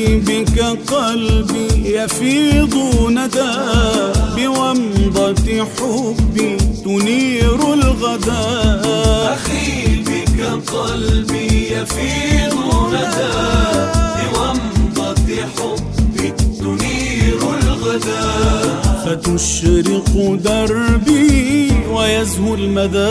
أخي بك قلبي يفيض ندى بومضة حبي تنير الغدا. أخي بك قلبي يفيض ندى بومضة حبي تنير الغدا. فتشرق دربي ويزهو المدى.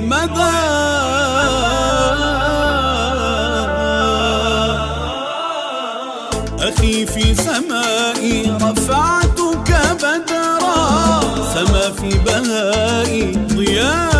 المدى. أخي في سمائي رفعتك بدرا سما في بهائي ضياء.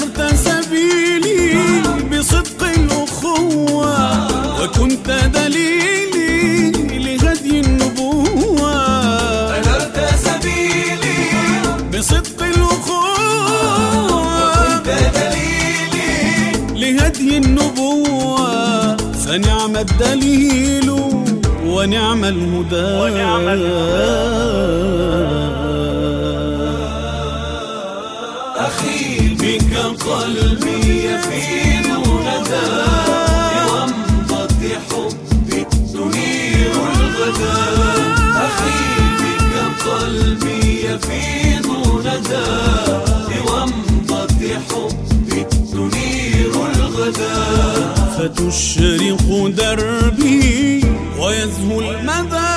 أنرت سبيلي بصدق الأخوة وكنت دليلي لهدي النبوة. أنرت سبيلي بصدق الأخوة كنت دليلي لهدي النبوة. فنعم الدليل ونعم الهدى. ونعم أخي قلبي بومضة حبي تنير الغدا. أخي بك قلبي يفيض ندى بومضة حبي تنير الغدا. فتشرق دربي ويزهو المدى.